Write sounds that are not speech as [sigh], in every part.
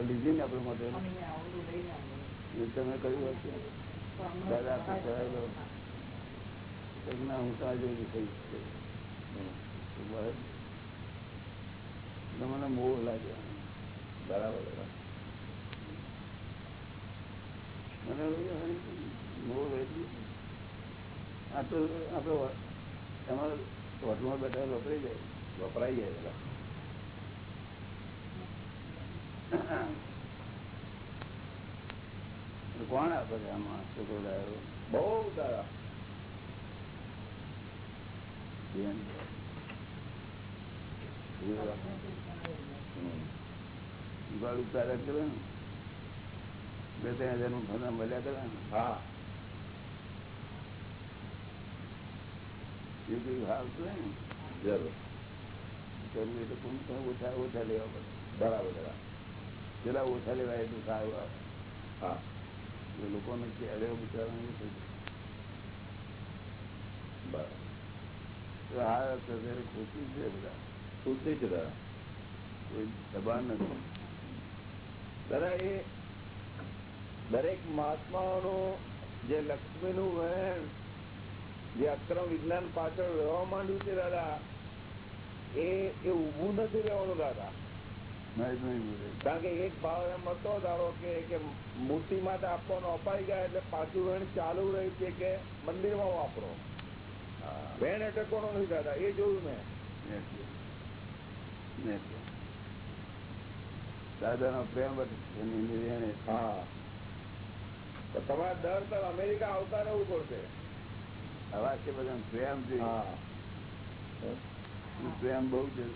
લીધી ને આપડે માટે તમે કહ્યું હશે ના હું તો આજે કહીશ તમને મોહ લાગે બરાબર. મને મોહ એટલું આ તો આપડે એમાં હોટલમાં બેઠા વપરાઈ જાય વપરાઈ જાય કોણ આપે છે આમાં છોકરો લાવ્યો બહુ સારા બેન. ગળ કરે ને બે ત્રણ હજારનું ફોન મળ્યા કરે ને હા એ કઈ ભાવ છે ને જરૂર કરવું એટલે તો ઓછા ઓછા લેવા પડે. બરાબર બરાબર. પેલા ઓછા લેવાય એટલું સારું આવે. હા. એ લોકોને ક્યારે બિચારવાનું થઈ બરાબર. હા અત્યારે ખુશી છે બધા. ખુશી છે દાદા કોઈ દબાણ નથી. દાદા એ દરેક મહાત્માઓનું જે લક્ષ્મીનું વહેણ જે અક્રમ વિજ્ઞાન પાછળ રહેવા માંડ્યું છે દાદા એ એ ઊભું નથી રહેવાનું દાદા. કારણ કે એક ભાવ એમ હતો ધારો કે મૂર્તિ માટે આપવાનો અપાઈ ગયા એટલે પાછું વેણ ચાલુ રહી છે કે મંદિરમાં વાપરો. વેણ અટકવાનો નથી દાદા એ જોયું મેં. દાદા નો પ્રેમ હા. તો તમારે દર તર અમેરિકા આવતા રહેવું પડશે. અવાજ છે બધા પ્રેમ હા. પ્રેમ બહુ જરૂર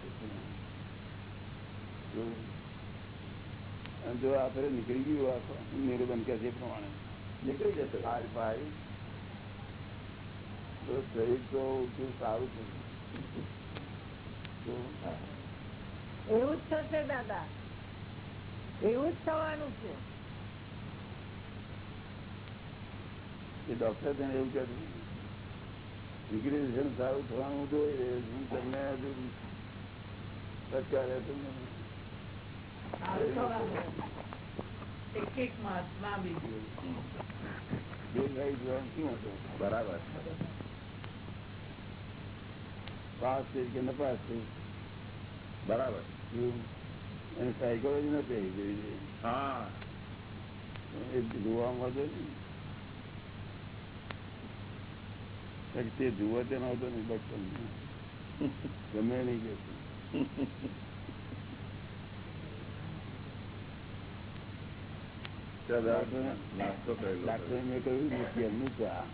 જો આપડે આપણે નીકળી ગયું આખો નિર્બંધ કે છે એ પ્રમાણે. નીકળી જશે. હાર પાય તો શરીર તો સારું છે. તો એવું જ થશે દાદા. એવું જ થવાનું છે. એ ડોક્ટર તેને એવું કહે નીકળી સારું થવાનું જોઈએ હું તમને હજુ અત્યારે તમને બરાબર. પાસ થઈ કે નપાસ થઈ? બરાબર. સાયકોલોજી નથી આવી જોઈએ હા. એ જોવામાં તો નહીં તે જુઓ તે નહોતો નહીં ડોક્ટર ગમે નહીં કે નાસ્તો કરેલો ડાક્ટરે મેં કહ્યું નથી એમનું ચા.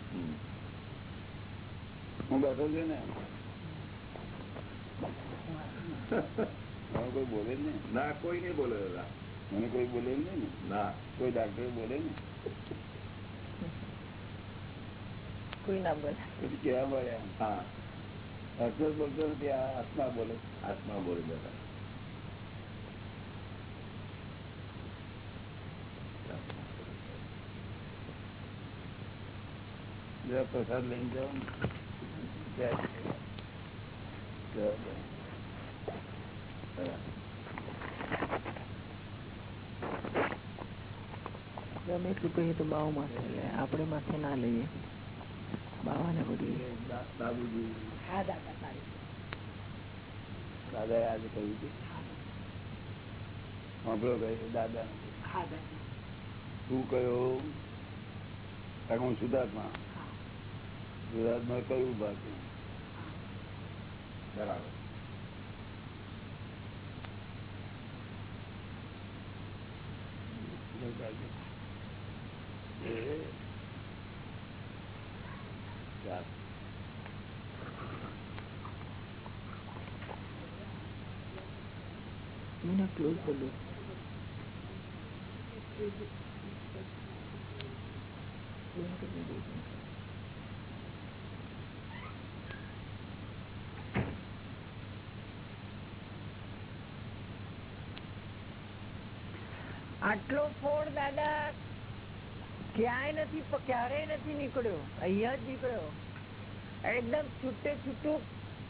હું બેઠો છું ને? કોઈ બોલે નહીં. ના કોઈ નહીં બોલે દાદા. મને કોઈ બોલે નહીં ને? ના. કોઈ ડાક્ટર બોલે ને કોઈ ના બોલે. પછી કેવા બોલે હા. અર્જુન બોલતો નથી આત્મા બોલે. આત્મા બોલે બધા. પ્રસાદ લઈને જાઓ. ગમે એટલું કહીએ તો બાવ માથે લે. આપણે માથે ના લઈએ. બાવાને બધું બાબુજી હા દાદા દાદાએ આજે કહ્યું હતું. સાંભળો કહ્યું દાદા દાદા. શું કયો? સુધાર્થમાં સુધાર્થમાં કયું બાકી બરાબર. એ ચાલ. મને ક્લોઝ આટલો ફોડ દાદા ક્યાંય નથી ક્યારેય નથી નીકળ્યો. અહીંયા જ નીકળ્યો. એકદમ છૂટે છૂટું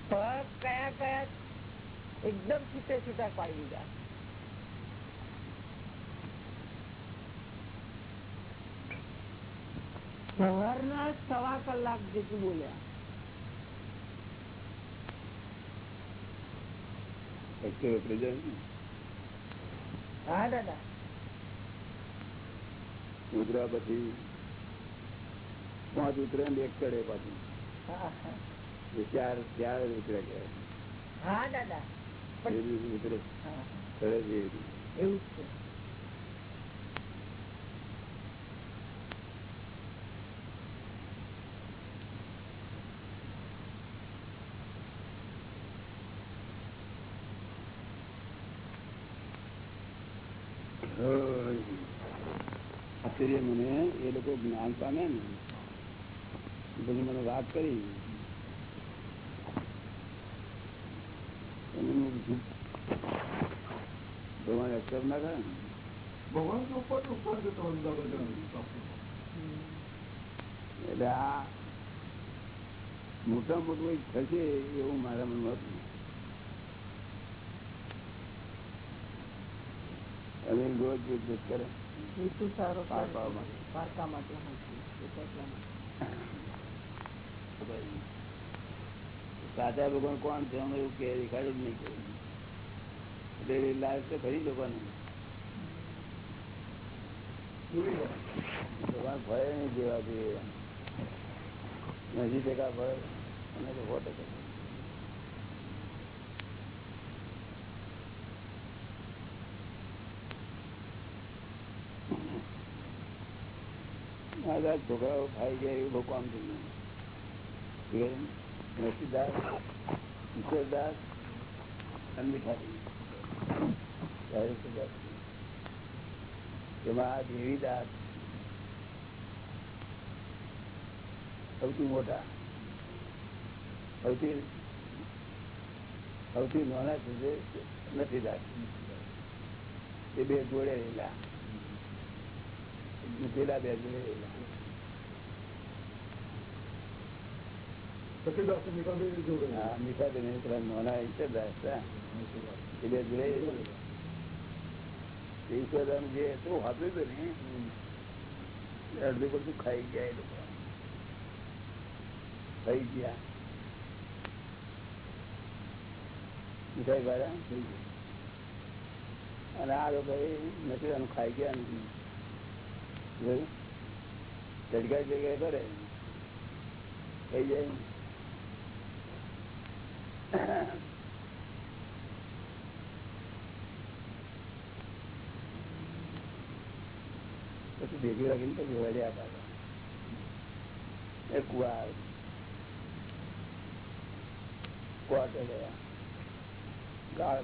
ભાગ કયા કયા એકદમ છૂટે છૂટા પાડી દીધા. સવારના સવા કલાક જેટલું બોલ્યા. હા દાદા. ઉતર્યા પછી પાંચ ઉતરે ને એક ચડે પાછું. ચાર ચાર ઉતરે કે ઉતરે. ચડે છે એવી રીતે. એવું જ છે આશ્ચર્ય મને જ્ઞાન પામે ને પછી મને વાત કરી. ભગવાન અક્ષર ના કરે ને? ભગવાન બધા. એટલે આ મોટા મોટું થશે એવું મારા મનમાં હતું. અને રોજ રોજ કરે. સારો. પારકા માટે. સાચા ભગવાન કોણ છે? અમે એવું કે દેખાડ્યું જ નહીં કર્યું એટલે લાયક તો ખરી લોકોને. ભગવાન ભય નહીં જેવા જોઈએ નજીક ભય અને તો સો આ છોકરાઓ ખાઈ એવું લોકો આમ થઈ ગયું એમાં દેવીદાસ સૌથી મોટા, સૌથી સૌથી નાના છે નરસિંહદાસ એ બે જોડે રહેલા. પેલા બે જે હતું ને અડધું બધું ખાઈ ગયા એ લોકો. ખાઈ ગયા. મીઠાઈ વાળા અને આ લોકો નથી આનું ખાઈ ગયા નથી ચડકા જગ્યાએ કરે? થઈ જાય? પછી ભેગી રાખીને પછી વળ્યા પાછા. એ કુવા કુવા ગયા. ગાળ.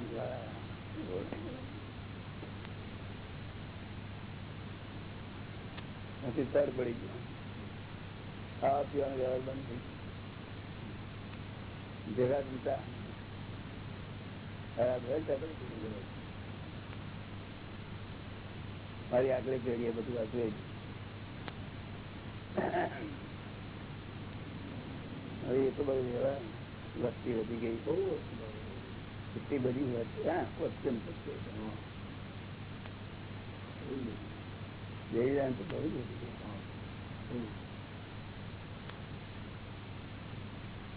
મળાયા પછી તર પડી ગયો ખાવા પીવાનો વ્યવહાર બંધ થઈ ગયો ભેગા જમતા ખરાબ હોય તો પડી ગયું. મારી આગળ પેઢીએ બધું હતું એ જ. હવે એ તો બધું વ્યવહાર વસ્તી વધી ગઈ બહુ વસ્તુ લાગે. એટલી બધી વસ્તી હા ક્વેશ્ચન જઈ જાય તો બહુ જ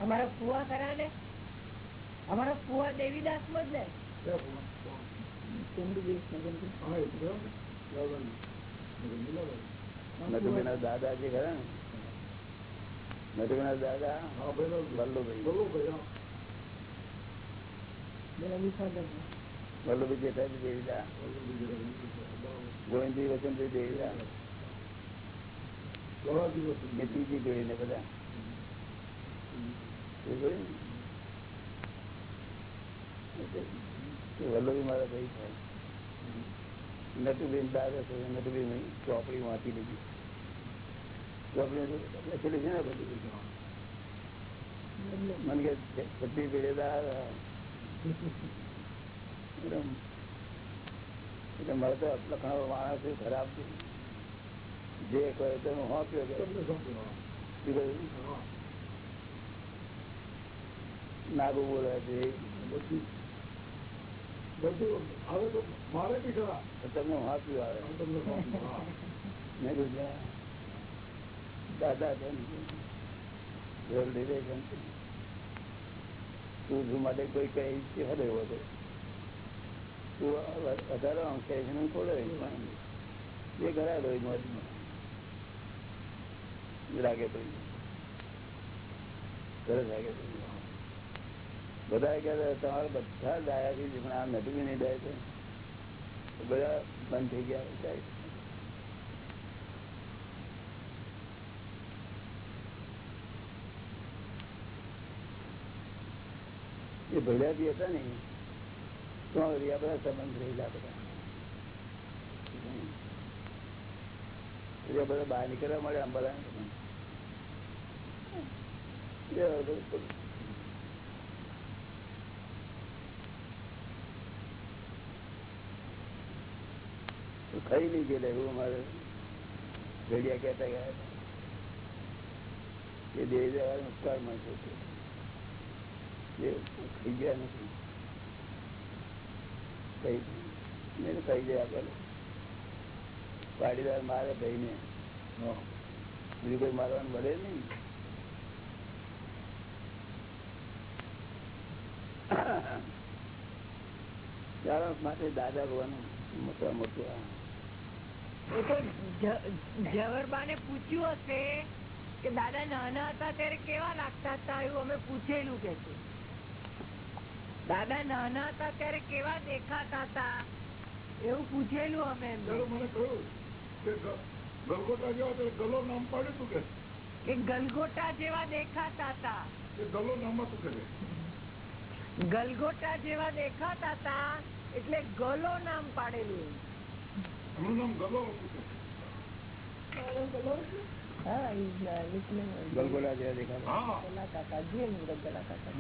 અમારા ફુવા ખરા ને અમારા ફુવા દેવીદાસમાં જ ને? દાદા જે ખરા ને દાદા હા, ભાઈ, વલ્લભભાઈ. વલ્લભભાઈ, હા. પેલા વિસાગર વલ્લભભાઈ જેઠાજી દેવીદા. ગોવિંદજી વસંતભાઈ દેવીદા ઘણા દિવસ એ ત્રીજી પેઢી ને બધા. એ જોયું ને? એ વલ્લભી મારા ભાઈ થાય નટુભાઈ દાદા છે નટુભાઈ ચોપડી વાંચી લીધી. ચોપડી લખેલી છે ને બધી મને કે છઠ્ઠી પેઢી દાદા. [laughs] એટલે એટલે મારે તો લખણો માણસ છે ખરાબ છે જે કહે તો હું હા કહ્યો કે તમને સમજો, હા. શું કહ્યું? હા. નાગુ બોલે છે પછી બધું આવે તો મારે બી ખરા તો તમને હું આપ્યું આવે આમ તમને કહું. હા. મેં કીધું જા. દાદા કેમ છે? ઘર લીધે કેમ છે? તું શું માટે કોઈ કઈ છે હરે એવો તો. તું આ વધારે અંશે છે ને ખોડે પણ એ ઘરા દો મોજમાં લાગે તો સરસ લાગે તો બધા કે તમારે બધા જ આયા છે પણ આ નટવી નહીં જાય છે બધા બંધ થઈ ગયા જાય એ ભર્યા બી હતા ને તો રહ્યા બધા સંબંધ રહેલા બધા એટલે બધા બહાર નીકળવા મળે અંબાલા ખાઈ નહીં ગયેલા એવું અમારે ઘડિયા કહેતા ગયા હતા. એ દેહ જવા ઉપકાર માણસો છે એ ખાઈ ગયા નથી કઈ મેં કહી દે આગળ. પાડીદાર મારે ભાઈ ને બીજું કોઈ મારવાનું મળે નહીં. ચાલો માટે દાદા ભગવાનું મોટા મોટું આ. એ તો જવરબાને પૂછ્યું હશે કે દાદા નાના હતા ત્યારે કેવા લાગતા હતા એવું અમે પૂછેલું કે છે? દાદા નાના હતા ત્યારે કેવા દેખાતા હતા? એવું પૂછેલું અમે મને કહ્યું ગલગોટા જેવા ગલો નામ પાડ્યું તું કે? કે ગલગોટા જેવા દેખાતા હતા. ગલો નામ હતું કે? ગલગોટા જેવા દેખાતા હતા એટલે ગલો નામ પાડેલું. એમનું નામ ગલો હતું ગલગોલા જેવા દેખાતા. હા. ગલા કાકા જે ગલા કાકા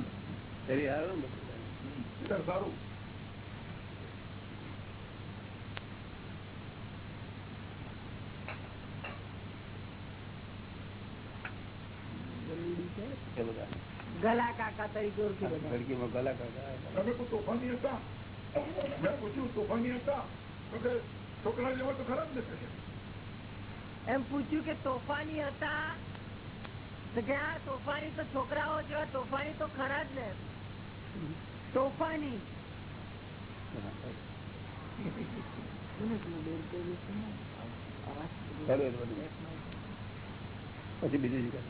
તરી હારું ને બધું. એટલે સારું એ બધા ગલા કાકા તરીકે ઓળખી બધા. ખડકીમાં ગલા કાકા. તમે કોઈ તોફાની હતા. મેં પૂછ્યું તોફાની હતા. તો કે છોકરા જેવા તો ખરા જ ને કે એમ પૂછ્યું કે તોફાની હતા? તો કે આ તોફાની તો છોકરાઓ જેવા તોફાની તો ખરા જ ને. તોફાની. પછી બીજું શું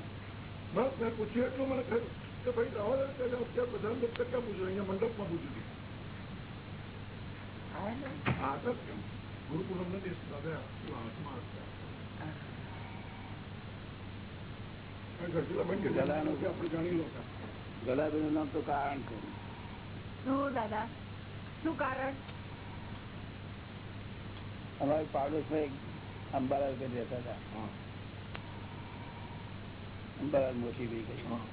બસ મેં પૂછ્યું એટલું મને કહ્યું કે ભાઈ રાવલ અત્યારે બધા લોકો કેટલા પૂછ્યું? અહીંયા મંડપમાં પૂછ્યું આ તો કેમ? ગુરુકુલમ નથી હાથમાં ગલાનું કે આપણે જાણી લો ગલાબીનું નામ તો કારણ છે. દાદા શું કારણ અમારી પાડોશમાં એક અંબાલાલ કરી રહેતા હતા હા અંબાલાલ મોટી ભાઈ કરી હા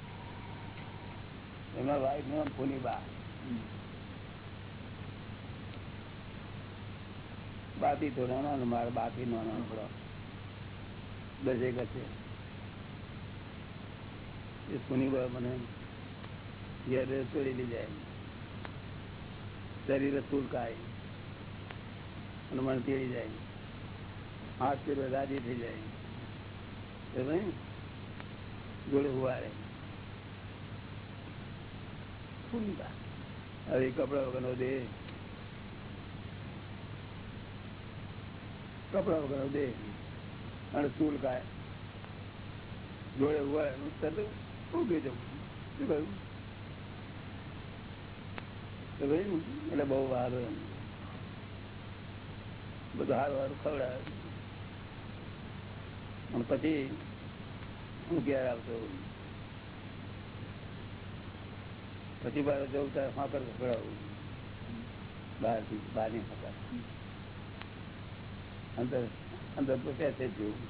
એમના વાઈફનું નામ ફૂલીબા બાતી તો નાનો મારે બાતી નો નાનો થોડો દસેક હશે એ ફૂનીબા મને ઘેર તોડી લઈ જાય શરીર સુલકાય અને મને તેડી જાય. હાથ પેલો રાજી થઈ જાય. જોડે ઉવાડે હવે કપડા વગરનો દે કપડા વગરનો દે અને ચૂલ કાય જોડે ઉવાડે તરત ઉગી જવું શું કહ્યું? એટલે બહુ વાર બધું સારું સારું ખવડાવે પછી હું ઘેર આવતો. પછી બાર જવું ત્યારે ફાંકર ખવડાવું બહારથી, બહારની ફાંકર અંદર અંદર તો પેસે છે જોવું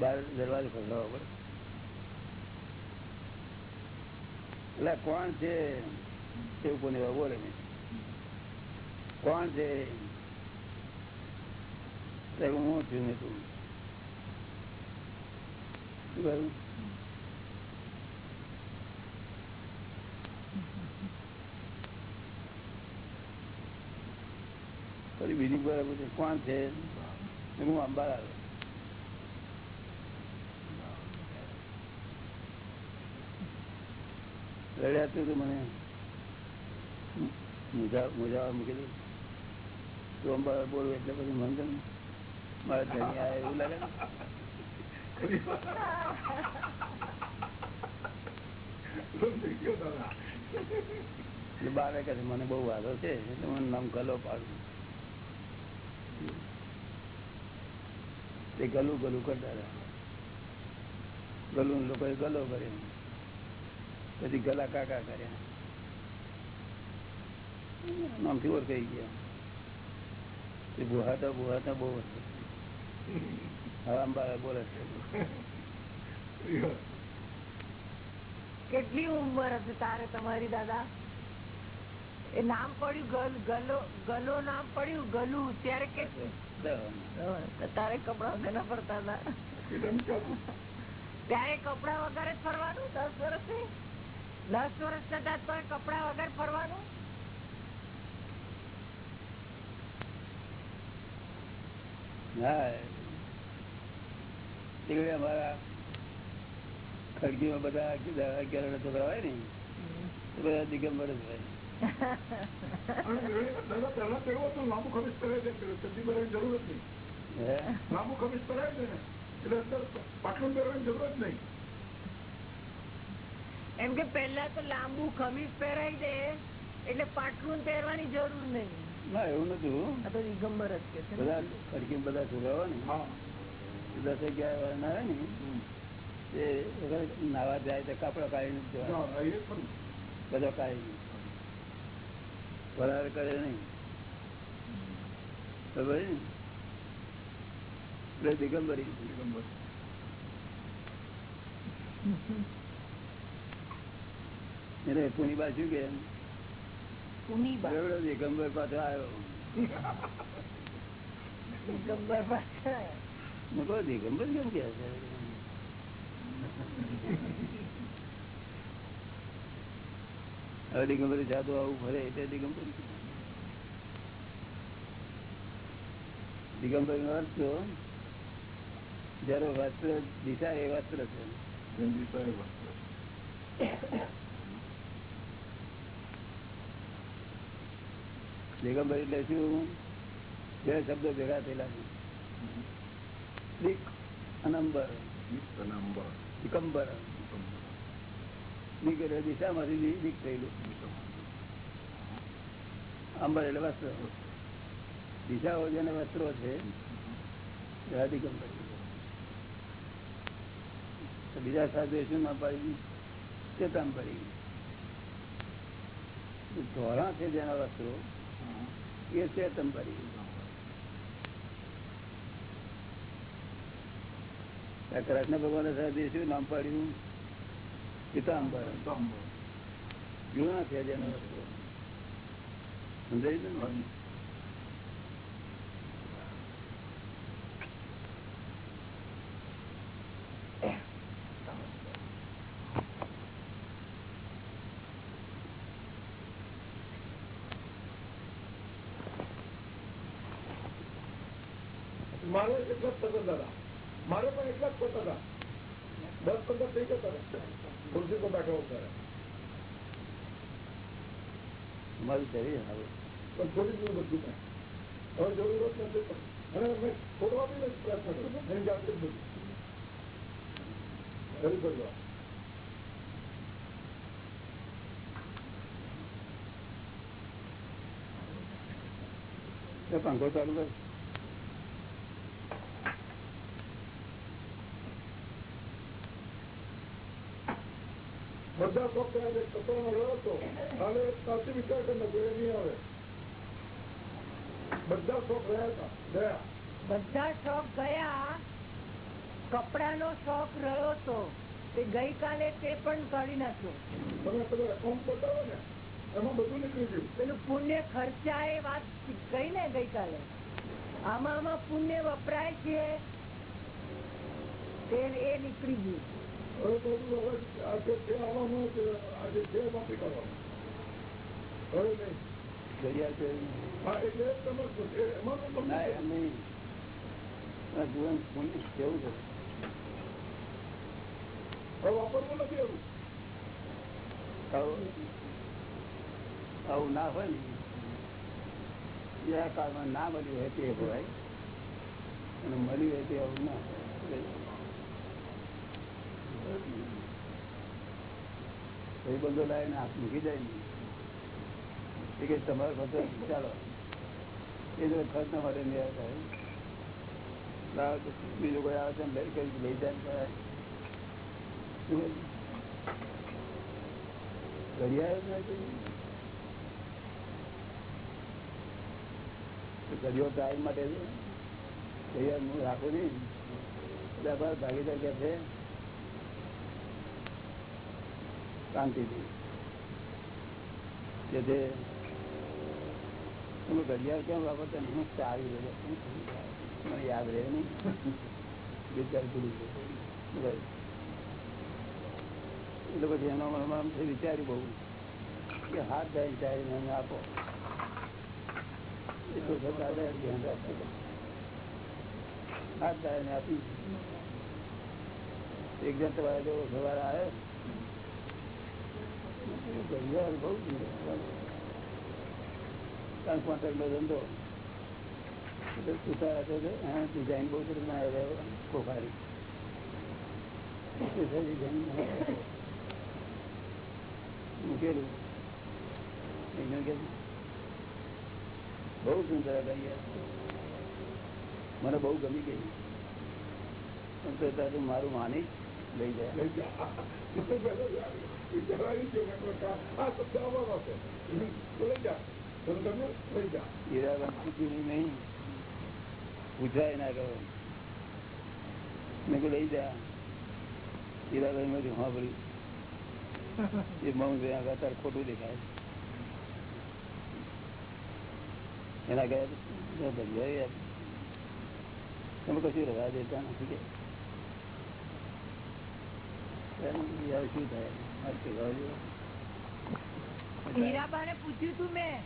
બહાર દરવાજો ખવડાવવો પડે. એટલે કોણ છે? કોણ છે હું છું ને તું શું પછી બીજી બરાબર પૂછે કોણ છે હું અંબાલાલ રડ્યા તું તો મને મુજા મુજા મૂકી દઉં તું અંબાળા બોલું એટલે પછી મંદન મારા ધણી એવું લાગે બારે કહે છે, મને બહુ વાંધો છે એટલે મને નામ ગલો પાડું. તે ગલું ગલું કરતા હતા. ગલું લોકોએ ગલો કર્યો. પછી ગલા કાકા કર્યા. નામથી ઓળખાઈ ગયા. બુહાતા બુહાતા બહુ વર્ષ બોલે છે. કેટલી ઉંમર હતી તારે તમારી દાદા? એ નામ પડ્યું ગલ ગલો નામ પડ્યું ગલું ત્યારે કેટલું તારે કપડા વગર ના ફરતા હતા. ત્યારે કપડા વગર જ ફરવાનું? દસ વર્ષ દસ વર્ષ થતા કપડા વગર ફરવાનું? હા અમારા ખડગીમાં બધા અગિયાર છોકરા હોય ને એ બધા દિગંબર જ હોય. લાંબુ ખમીસ પહેરાય છે જરૂર નહીં. હે? લાંબુ ખમીસ પહેરાય છે ને એટલે અંદર પાટલું પહેરવાની જરૂર જ નહીં. એમ કે પેલા તો લાંબુ ખમીસ પહેરાઈ દે એટલે પાટલું પહેરવાની જરૂર નહીં. ના એવું નતું. તો દિગંબર જ કે છે બધા ખડકી બધા છોકરા ને. દસ અગિયાર વર્ષ ના ને તે નાવા જાય તો કપડા કાઢી. બધા કાઢી વરાળ કરે નહીં. ખબર ને? એટલે દિગંબરી દિગંબર. એટલે પુની બાજુ કે પુનીબા દિગંબર પાછો આવ્યો. દિગંબર કેમ કે છે? હવે દિગંબર જાદુ આવું ફરે એટલે દિગંબર દિગંબર નો અર્થ તો જયારે વસ્ત્ર દિશા એ વસ્ત્ર છે જયંતિ સાહેબ વસ્ત્ર. દિગંબર એટલે શું બે શબ્દો ભેગા થયેલા છે. દિક અનંબર. ગીત અને અંબર. દિગંબર. દિક એટલે દિશામાંથી દિક થયેલું. અંબર એટલે વસ્ત્ર. દિશાઓ જેને વસ્ત્રો છે દિગંબર. બીજા સાથે શું ના પાડી? ચેતાંબરી. ધોરણ છે જેના વસ્ત્રો. એ ચેતન પરી. કૃષ્ણ ભગવાન સાથે શું નામ પાડ્યું? પિતાંબર. જૂના છે જેના સમજાય છે ને મારે જ મારે પણ એટલા જ થતા હતા. દસ પંદર થઈ જતા હતા. ખુરશી પર બેઠો હવે. પણ છોડી દીધું બધું કાંઈ. હવે જરૂરત નથી અને મેં છોડવા બી નથી પ્રયત્ન કર્યો એની જાતે જ બધું. ફરી ફરી પંખો ચાલુ કર બધા ફક્ત થયા કપડાનો રહ્યો હતો. હવે સાચી વિચાર કરીને નહીં આવે. બધા શોખ રહ્યા હતા. ગયા. બધા શોખ ગયા. કપડાનો શોખ રહ્યો હતો. તે ગઈકાલે તે પણ કાઢી નાખ્યો. તમે પેલો એકાઉન્ટ બતાવો ને. એમાં બધું નીકળી ગયું. પેલું પુણ્ય ખર્ચા એ વાત ગઈ ને ગઈકાલે? આમાં આમાં પુણ્ય વપરાય છે. તે એ નીકળી ગયું. હવે બધું હવે આજે છે આવવાનું આજે એમાંથી કરવાનું હવે નહીં હા એટલે તમે તો કેવું છે હવે વાપરવું નથી એવું આવું ના હોય ને. જે કાળમાં ના મળ્યું હોય તે હોય. અને મળ્યું હોય તે આવું ના એ બંધો લાવીને હાથ મૂકી જાય એ કે તમારો ખર્ચો ચાલો. એ જો ખર્ચ ના માટે નહીં હોય. લાવો કોઈ આવે છે લઈ કરી લઈ જાય? ઘડિયાળ ટાઈમ માટે ઘડિયાળ હું રાખું નહીં. એટલે ભાગીદાર કે છે શાંતિથી. કે જે તમે ઘડિયાળ કેમ વાપરતા? હું સારી રહે મને યાદ રહે નહીં. વિચાર ભૂલી એટલે પછી એનો મનમાં આમ વિચાર્યું બહુ. કે હાથ જાય ચાલીને એને આપો. એટલું થતા ધ્યાન રાખજો. હાથ જાય આપી. એક જણ તમારા જેવો સવારે આવ્યો ઘડિયાળ બહુ ટ્રાન્સપોર્ટર નો ધંધો સુતારા હતો એના ડિઝાઇન બહુ સરસ મૂકેલું બહુ સુંદર ઘડિયાળ મને બહુ ગમી ગઈ પણ તો તારું મારું માની લઈ જાય. લઈ જા. એટલે પહેલો વિચાર આવી ગયો મેં કહ્યું કે આ શબ્દ આવવાનો છે તો લઈ જા. તમે તમે લઈ જા હીરાબેન પૂછ્યું નહીં પૂછાય ના કહો મેં કહ્યું લઈ જા હીરાબેન મેં હા ભરી એ તારે ખોટું દેખાય એના ગયા ભર્યા તમે કશું રવા દેતા નથી કે એમ યાર શું થાય મારે કહેવા જેવું. હીરાબાને પૂછ્યું તું મેં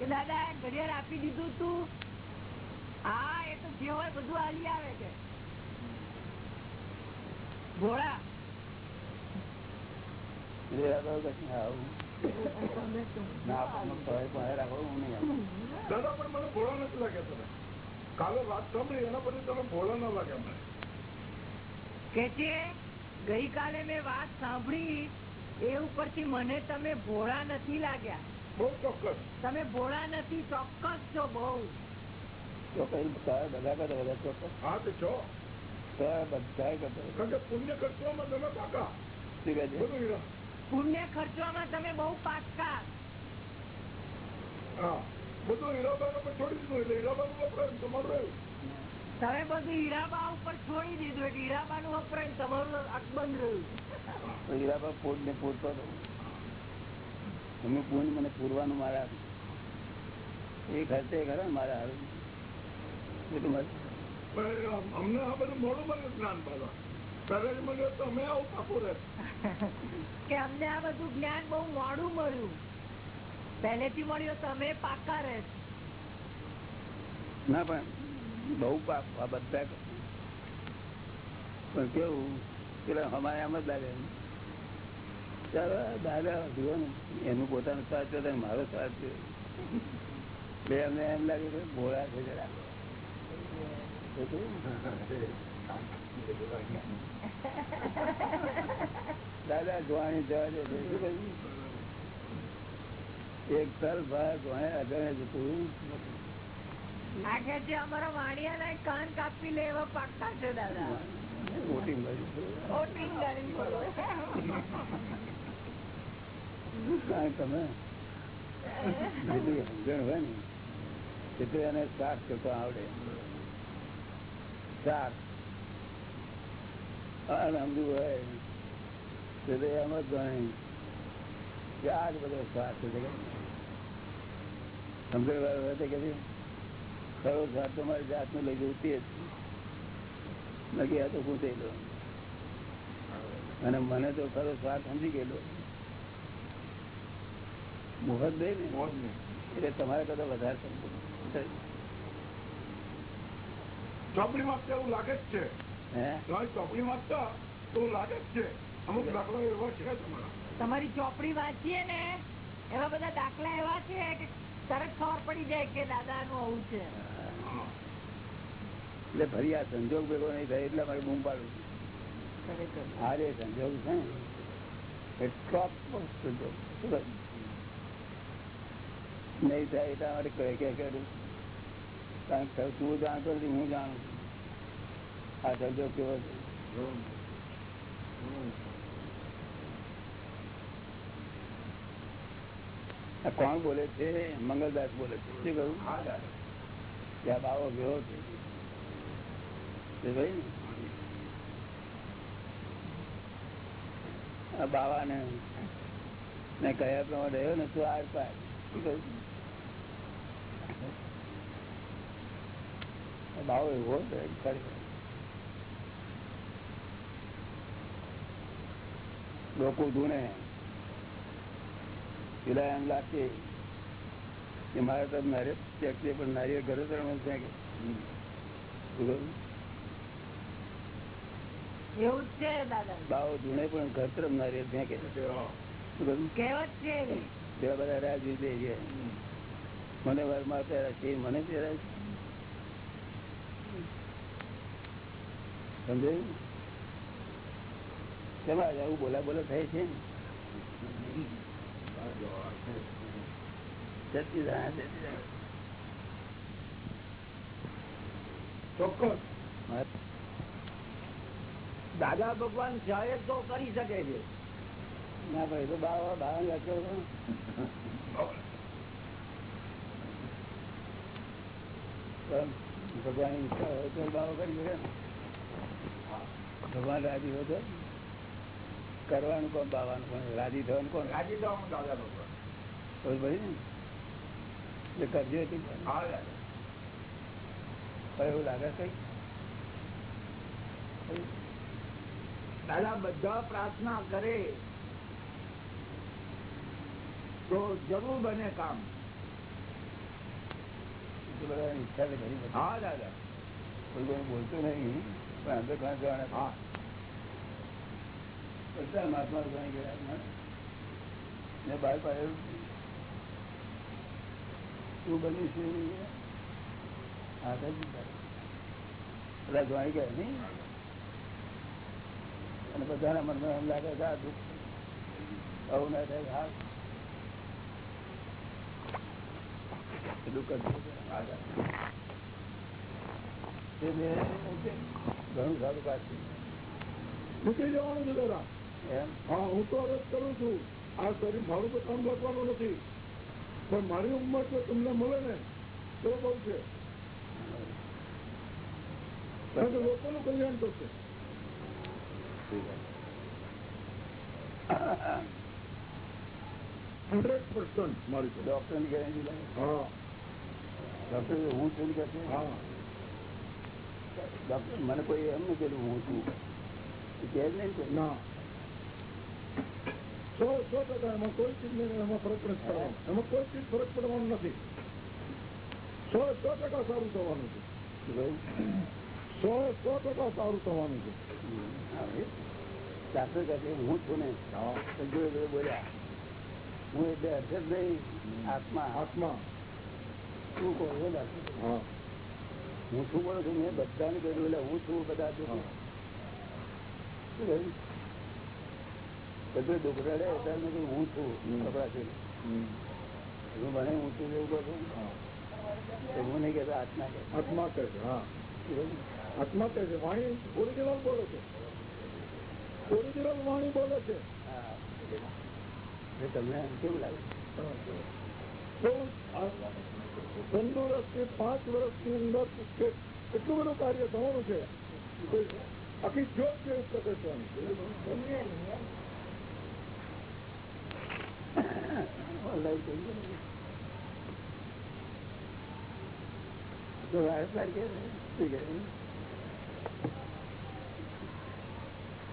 કે દાદા ઘડિયાળ આપી દીધું તું? હા એ તો જે હોય બધું હાલી આવે છે. ઘોડા દાદા પણ મને ભોળા નથી લાગ્યા તમે. કાલે વાત સાંભળી એના પછી તમે ભોળા ના લાગ્યા મને કે છે? ગઈકાલે મેં વાત સાંભળી એ ઉપરથી મને તમે ભોળા નથી લાગ્યા. બહુ ચોક્કસ. તમે ભોળા નથી ચોક્કસ છો બહુ. તો કઈ તારા બધા કરતા બધા ચોક્કસ? હા તે છો. બધા કરતા પુણ્ય ખર્ચવામાં તમે પાકા. પુણ્ય ખર્ચવામાં તમે બહુ પાકા હા. બધું હીરાબાઈ છોડી દીધું એટલે હીરાબાઈ વપરાય ને તમારું રહ્યું તમે બધું હીરાબા ઉપર છોડી દીધું એટલે હીરાબા નું વપરાય તમારું અકબંધ રહ્યું હીરાબા પૂર ને પૂરતો તમે પૂન મને પૂરવાનું મારા એ ખર્ચે ખરા ને મારા હારું એટલું મારે. અમને આ બધું મોડું મને જ્ઞાન પાડવા. પહેલા મળ્યો તો અમે આવું પાકું કે અમને આ બધું જ્ઞાન બહુ મોડું મળ્યું. પહેલેથી મળ્યું તમે પાકા રહે. ના પણ બહુ પાપ આ બધા પણ કેવું, પેલા અમારે એમ જ લાગે. ચાલો દાદા, જુઓ ને, એનું પોતાનું સ્વાદ છે મારો સ્વાદ છે. અમને એમ લાગે કે ભોળા છે જરા દાદા, જોવાની જવા દે. શું કહ્યું? એક તર ભાગ અજાણે જતું કે છે અમારા વાણિયા કાન કાપી લે એવા પાક્કા છે દાદા. સમજણ ને? બધો વાળો કે ખરો શાક તો મારી જાતનું લઈ જવું તે જ. બાકી આ તો પૂછેલો અને મને તો ખરો સ્વાદ સમજી ગયેલો. મોહત દે ને? એટલે તમારે કરતા વધારે સમજો. ચોપડી વાંચતા એવું લાગે જ છે. હે? તમારી ચોપડી વાંચતા એવું લાગે જ છે. અમુક દાખલા એવા છે તમારા. તમારી ચોપડી વાંચીએ ને એવા બધા દાખલા એવા છે કે તરત ખબર પડી જાય કે દાદા નું આવું છે. એટલે ફરી આ સંજોગ ભેગો નહીં થાય એટલા મારે બૂમ પાડું. ખરેખર. સંજોગ છે? નહીં થાય એટલા માટે કહે કે કરું કારણ કે તું જાણતો નથી હું જાણું આ સંજોગ કેવો છે? કોણ બોલે છે? મંગલદાસ બોલે છે. શું કહ્યું? ત્યાં બાવો ગયો છે? ભાઈ ને બાવાને કયા પ્રમાણે રહ્યો ને તું આર પાર. કહ્યું? બાવો એવો લોકો ધૂણે. પેલા એમ લાગશે કે મારે તો મેરેજ ચેક છે પણ નારિયેળ ઘરે તરફ છે કે. શું કહ્યું? એવું છે દાદા. બાવો ધૂણે પણ ઘર તરફ નારિયેળ ફેંકે કહેવત છે. એવી. તેવા બધા રાજવી દે છે. મને વરમાં પહેરા છે મને પહેરા છે. સમજાયું? તેમાં આવું બોલા બોલા થાય છે. દાદા ભગવાન જાય તો કરી શકે છે. ના ભાઈ તો બાવા બાવા ભગવાનની ઈચ્છા હોય તો બાવો કરી શકે. ભગવાન રાજી હોય તો. કરવાનું કોણ બાવાનું કોણ રાજી થવાનું કોણ? રાજી થવાનું દાદા ભગવાન. ખબર પડી ને? એટલે કરજો એટલું હા દાદા. હવે એવું લાગે કઈ? દાદા બધા પ્રાર્થના કરે. તો જરૂર બને કામ. એ બધા ઈચ્છા તો ઘણી બધી. હા દાદા. કોઈ કોઈ બોલતું નહીં. પણ અંદર ઘણા જવાના હા. અને બધાના મનમાં એમ લાગે છે, આ દુઃખ આવું ના થાય, હા. ઘણું સારું કાઢ્યું મૂકી જવાનું છે હા હું તો અરજ કરું છું. આ શરીર મારું તો કામ લખવાનું નથી. પણ મારી ઉંમર જો તમને મળે ને તો બહુ છે. કારણ કે લોકોનું કલ્યાણ થશે હંડ્રેડ પર્સન્ટ મારી તો. ડોક્ટરની ગેરંટી લાગે? હા. ડોક્ટર હું છું કે છે? હા. ડોક્ટર મને કોઈ એમ નહીં કહેલું હું છું. એ કહે જ નહીં કોઈ. ના. સો સો ટકા એમાં કોઈ ચીજ એમાં ફરક નથી પડવાનો એમાં કોઈ ચીજ ફરક પડવાનો નથી સો સો ટકા સારું થવાનું છે સો સો ટકા સારું થવાનું છે શાસ્ત્ર કહે હું છું ને જોડે જોડે બોલ્યા હું એટલે અર્થ જ નહીં આત્મા આત્મા શું કહો બોલા હું શું બોલું છું મેં બધાને કહ્યું એટલે હું છું બધા શું કહ્યું? બધું દુઃખ રડે એટલે મેં હું છું કપડા હું ભણે હું છું એવું કહું છું? હા. તો હું નહીં કહેતો આત્મા કહે. આત્મા કહે છે હા. આત્મા કહે છે વાણી ઓરિજિનલ બોલે છે. ઓરિજિનલ વાણી બોલે છે. હા. તમને કેવું લાગે? વર્ષ તંદુરસ્તી પાંચ વર્ષની અંદર કે- કેટલું બધું કાર્ય થવાનું છે. આખી જોત જેવું પ્રગટવાની ઓનલાઈન થઈ ગયું. તો વારસ વાર કે શું કે?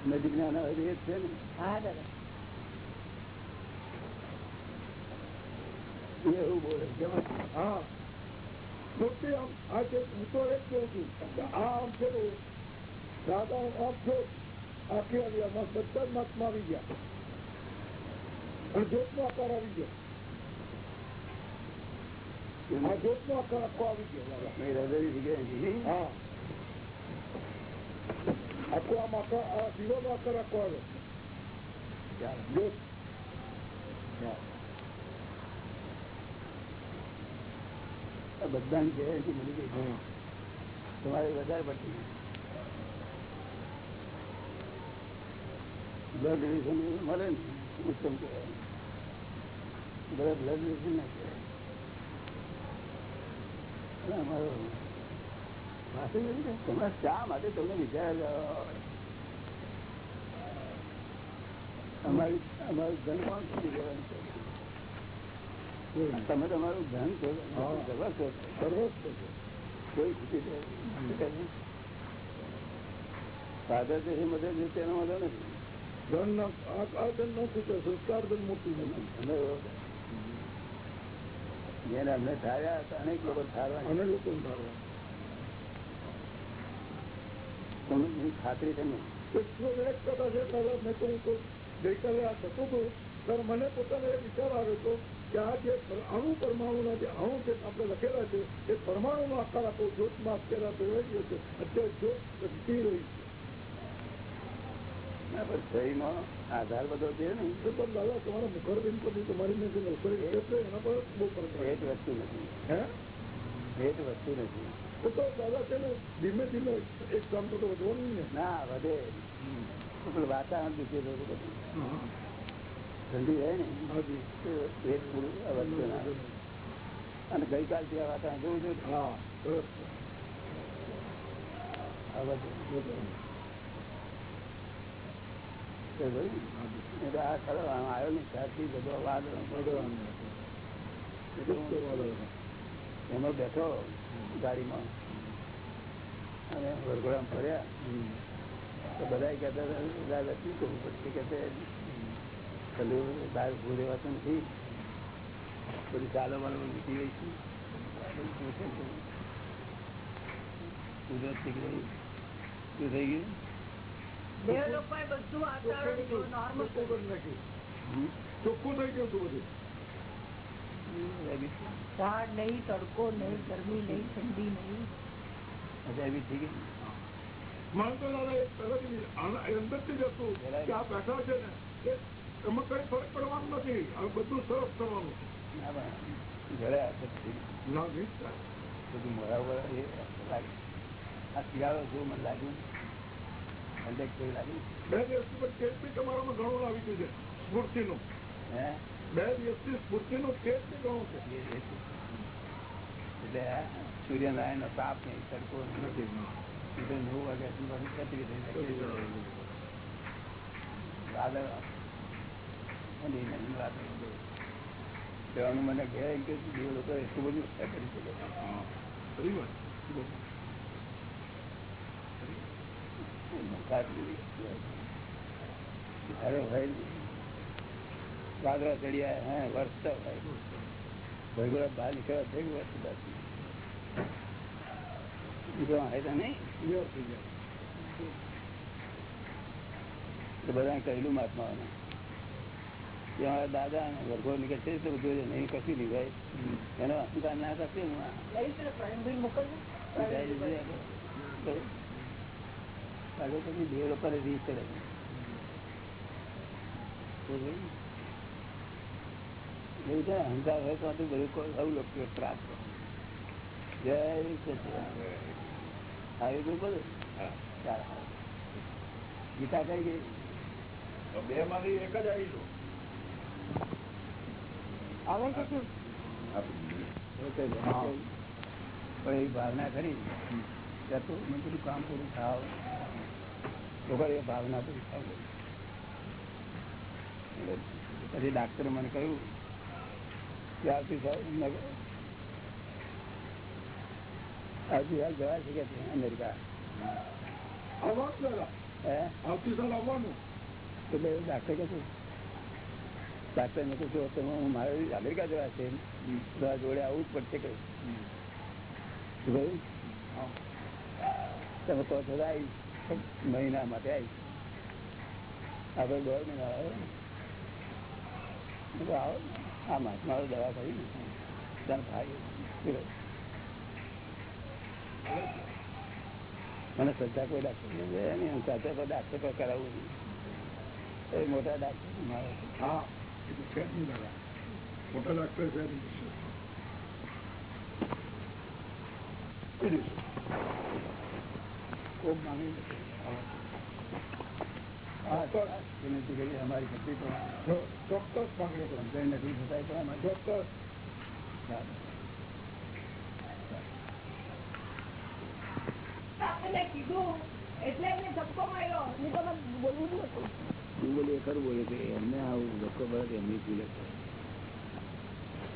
નજીક ના હોય એ છે ને હા દાદા એવું બોલે હા આ છે હું તો એક કહું છું આ આમ છે દાદા આમ છો આખી આવી આમાં બધા મહાત્મા આવી ગયા અને જોતનો આકાર આવી ગયો. આ જોતનો આકાર આખો આવી ગયો. હા. આખો આમ આકાર આ દીવાનો આકાર આખો ચાલો. જોત બધાની ગેરંટી મળી ગઈ તમારે વધારે પડતી બ્લડ રિલેશન મળે ને ઉત્તમ કહેવાય. બ્લડ રિલેશન ના કહેવાય અમારો પાસે એવું શા માટે તમને વિચાર અમારી અમારું ધન કોણ સુધી જવાનું છે? તમે તમારું ધન છો કોઈ નથી. ફાધર જે છે છે તેનો વાંધો નથી. ધન આ ધન નો સંસ્કાર ધન મોટું નથી જેને અમને ઠાર્યા હતા અનેક લોકો ઠારવા અને લોકો ખાતરી તમે છે ગઈકાલે આ થતું હતું ત્યારે મને પોતાને એ વિચાર આવ્યો હતો કે આ જે અણુ પરમાણુના જે અણુ છે આપણે લખેલા છે એ પરમાણુનો આકાર આપો જ્યોતમાં અત્યારે આપણે રહી ગયો છે. અત્યારે જ્યોત ઘટી રહી શરીરનો આધાર બધો છે ને દાદા તમારા મુખરબેન પરથી તમારી એના પર બહુ જ વસ્તુ નથી. હે? જ વસ્તુ નથી. તો દાદા છે ને ધીમે ધીમે એક કામ તો વધવાનું ને ના વધે. વાતાવરણ હોય બધું ઠંડી રહે ને. તો પૂરું ના અને ગઈકાલથી આ વાતાવરણ જોવું જોઈએ. હા બસ આ આમ આવ્યો ને ત્યારથી બધો એમાં બેઠો ગાડીમાં. અને વરઘોડામાં ફર્યા. તો બધા કહેતા શું કરવું પડશે કે પેલું બહાર ઉભું રહેવાતું નથી. બધું ચાલો વાલો મૂકી રહીશું કુદરત થઈ ગઈ. શું થઈ ગયું? દેવ લોકોએ બધું વાતાવરણ નોર્મલ ચોખ્ખું કરી નાખ્યું હમ? ચોખ્ખું થઈ ગયું હતું બધું રેબિટ. ઝાડ નહીં તડકો નહીં ગરમી નહીં ઠંડી નહીં રેબિટ થઈ ગઈ મને તો દાદા એક પહેલાથી આના- અંદરથી જ હતું કે આ બેઠા છે ને એ એમાં કઈ ફરક પડવાનું નથી આ બધું સરસ કરવાનું ના પણ ઘરે અસર થઈ ગઈ. ના નહીં થાય. બધું મોડા મોડા એ લાગે આ શિયાળો શું મને લાગ્યું ઠંડક જેવું લાગ્યું બે દિવસથી તમારામાં ઘણું આવી ગયું છે સ્ફૂર્તિનું. હે? બે દિવસથી સ્ફૂર્તિનું તેજ ઘણું છે? એટલે સૂર્યનારાયણ નો તાપ નહીં તડકો નથી નવ વાગ્યા મને કહેવાય કે બે લોકો એટલું બધું કરી શકે ભાઈ વાદળા ચડ્યા હે વરસતા ભાઈ ભગવાન બહાર નીકળ્યા થઈ વર્ષ બધાને કહેલું મહાત્માઓને અમારા દાદા અને વર્ગો નીકળે છે તો બધું નહીં કશું નહીં ભાઈ એનો અહંકાર ના કરશે હું આ લઈ પ્રવીણભાઈ મોકલજો જાય છે આપણે. તો આગળ બે લોકોને રીત ચડે એવું છે ને, હોય તો બધું કોઈ લોકો ત્રાસ જય આવી ગયું બધું ગીતા કઈ ગઈ? બે માંથી એક જ આવી છું આવે છે શું? પણ એ ભાવના કરી ત્યાં મેં બધું કામ પૂરું થાવ. એ ભાવના પછી ડાક્ટરે મને કહ્યું કે આવતી સાલ આવતી સાલ જવા છે કે અમેરિકા? એટલે ડાક્ટર કહે ડાક્ટર ને તમે હું મારે અમેરિકા જવા છે? જોડે આવું જ પડશે કહ્યું તમે કહો છો તો આવીશ. મહિના માટે આવી આપડે દોઢ મહિના આવે મેં આવો. આ માસ મારો દવા કરી તને મને શ્રદ્ધા કોઈ ડાક્ટર નહીં સાથે કોઈ ડાક્ટર પર કરાવવું નહીં. એ મોટા ડાક્ટર મારે. હા મોટા ડાક્ટર કીધું એટલે એમને ધક્કો માર્યો બોલવું જ નતું બોલી ખરું બોલે કે એમને આવું ધક્કો પડે કે એમની પીલે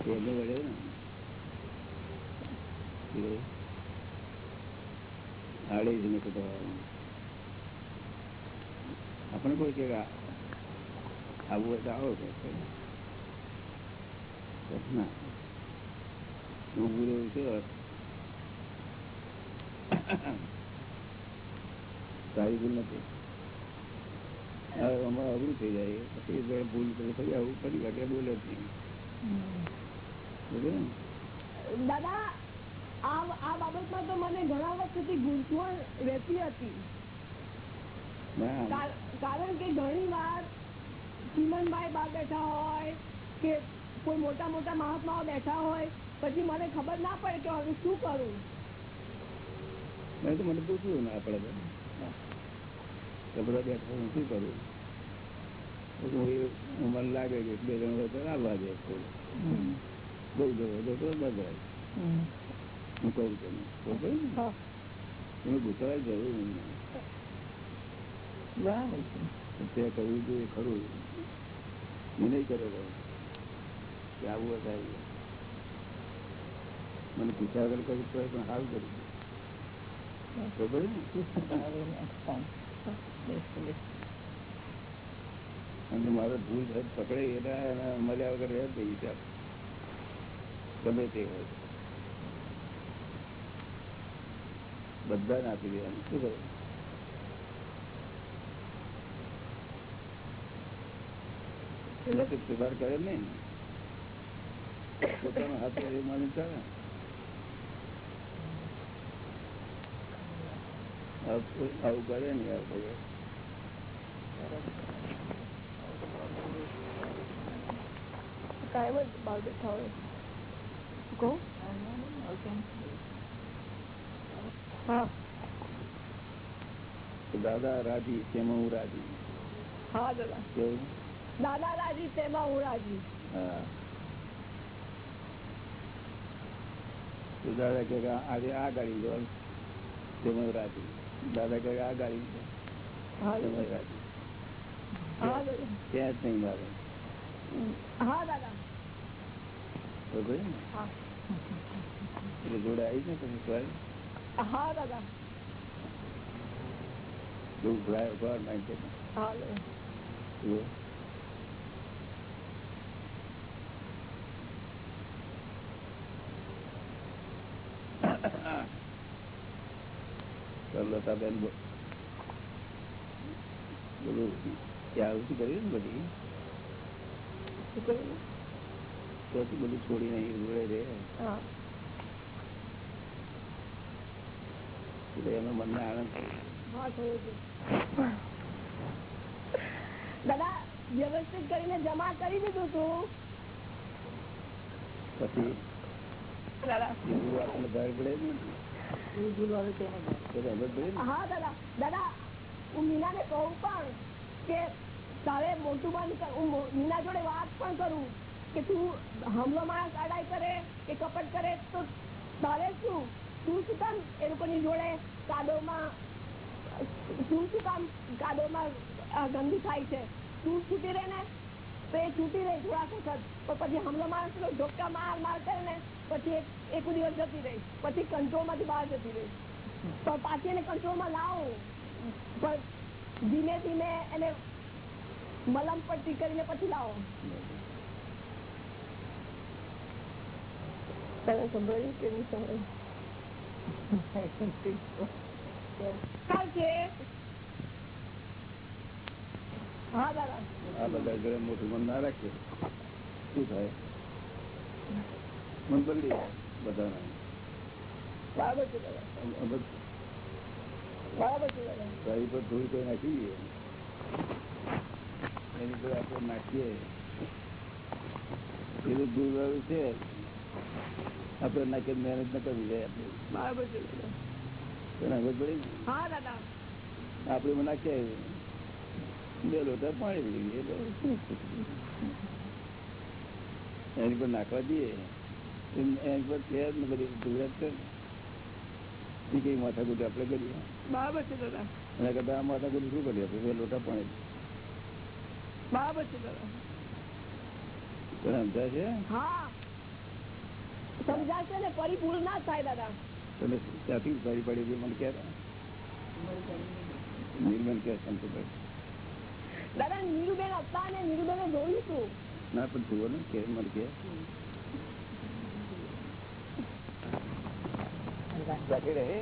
એમને વળે ને? આડે જ નથી તો આપણે કોઈ કે આવું હોય તો આવો ના. હું બોલે છે. તારી ભૂલ નથી. અમારે અઘરું થઈ જાય. પછી ભૂલ કરે આવું ફરી વખતે બોલે જ નહીં. ને? દાદા આ આ બાબતમાં તો મને ઘણા વર્ષથી ગૂંચવણ રહેતી હતી. કારણ કે ઘણી વાર ચીમનભાઈ બા બેઠા હોય કે કોઈ મોટા મોટા મહાત્માઓ બેઠા હોય પછી મને ખબર ના પડે કે હવે શું કરું. મેં તો મને પૂછ્યું ના પડે તો. બધા બેઠા હું શું કરું? તો એ- હું મને લાગે કે બે જણ આવવા દે બહુ જવો તો તો બધાય. હું કહું છું જરૂર તે કરવું જોઈએ ખરું મેં નહીં કર્યો કે આવું જાય. મને પૂછ્યા વગર કર્યું તો પણ સારું કર્યું અને મારો ભૂલ થાય, પકડે, એના મળ્યા વગર રહે જ નહીં ગમે તે હોય બધાને આપી દેવાનું. શું કરે? સુધાર કરે જ પોતાના હાથે હાથ એ માની ચાલે. આવું કરે ને આવું કાયમ જ બહાર બેઠા હોય કહું? હા દાદા રાજી તેમાં હું રાજી હા દાદા કેવું દાદા રાજી તેમાં હું રાજી હા તો દાદા કે કે આજે આ ગાડી લો તેમાં રાજી દાદા કે કે આ ગાડી લો હા તેમાં દાદા રાજી હા દાદા ત્યાં જ નહીં મારે હા દાદા બરોબર ને હા એટલે જોડે આવી ને તમે સ્વાય હા દાદા દુઃખ ભરાય ઘર નાખે હા દાદા જુઓ. સરલતાબેન બો- બોલું ત્યાં આવું કર્યું ને બધી શું કહ્યું તો બધું છોડી નહીં જોડે રે હા એટલે એનો મનને આનંદ થયો હા થયું છે દાદા વ્યવસ્થિત કરીને જમા કરી દીધું તું પછી દાદા એ ગુરુ આપણને ભાર પડે ને તો ખબર પડે ને હા દાદા દાદા હું મીનાને કહું પણ કે તારે મોટું બંધ કર હું મો- મીના જોડે વાત પણ કરું કે તું હમલો માણસ અડાઈ કરે કે કપટ કરે તો તારે શું તું થાય છે? તું છૂટી રહે ને, તો એ છૂટી રહી થોડાક વખત. પછી હમલો માણસ ઢોકા માર માર કરે ને, પછી એક દિવસ જતી રહી. પછી કંટ્રોલમાંથી બહાર જતી રહી. તો પાછી એને કંટ્રોલમાં લાવું. પણ ધીમે ધીમે એને મલમ પટ્ટી કરીને પછી લાવો. તમે સંભાળ્યું કે નહીં સંભાળ્યું? મોટું મન ના રાખે શું થાય મન બદલી જાય બધાના બરાબર છે દાદા અમ- અમ- બરાબર છે દાદા તારી પર થોડી કોઈ નાખી દઈએ એની પર આપણે નાખીએ પેલું દૂર વાળું છે આપણે નાખીએ મહેનત ન કરવી જાય આપણે બરાબર છે દાદા તને ખબર પડી? ને? હા દાદા. આપણે એમાં નાખીએ બે લોટા પાણી પડી ગઈ એની પર નાખવા દઈએ. એની પર જ ને બધી ગુજરાત છે ને. એ કઈ માથાકૂટ આપણે કરીએ. બરાબર છે દાદા. એના કરતા આ માથાકૂટ શું કરીએ આપણે? બે લોટા પાણી. બરાબર છે દાદા સમજાય છે? હા. સમજાશે ને પરિપૂર્ણ ના થાય દાદા. તમે ત્યાંથી ઉતારી પડી મને ક્યારે નિર્મલ કે સંતોભાઈ દાદા નીરુબેન હતા ને નીરુબેન જોયું હતું ના પણ જુઓ ને કે મને કે બાકી રહે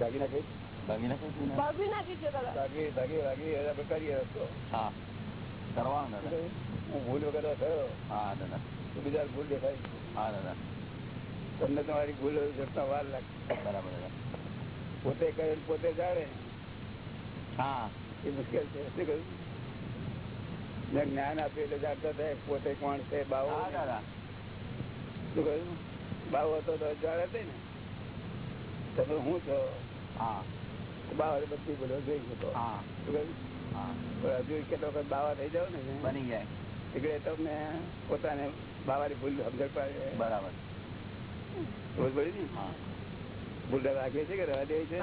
બાકી નાખી. બગડી નાખી છે દાદા. બાકી બાકી બાકી આપણે કરીએ હા. કરવાનું હું ભૂલ વગર થયો. હા દાદા. તો બીજા ભૂલ દેખાય. હા દાદા. તમને તમારી ભૂલ જતા વાર લાગે. બરાબર પોતે કરે પોતે જાણે. હા. એ મુશ્કેલ છે શું કહ્યું? ને જ્ઞાન આપ્યું એટલે જાણતા થાય પોતે કોણ છે બાવો શું કહ્યું? બાવો હતો તો જાણે છે ને. તમે હું છો? હા. બાવા બધી બધો જોઈ શકો હા. શું કહ્યું? હા. હજુ કેટલો વખત બાવા થઈ જાવ ને. બની જાય. એટલે તમને પોતાને બાવાની ભૂલ સમજણ પડે. બરાબર. ખબર પડી ને હા. ભૂલ રાખીએ છે કે રહેવા દેવી છે?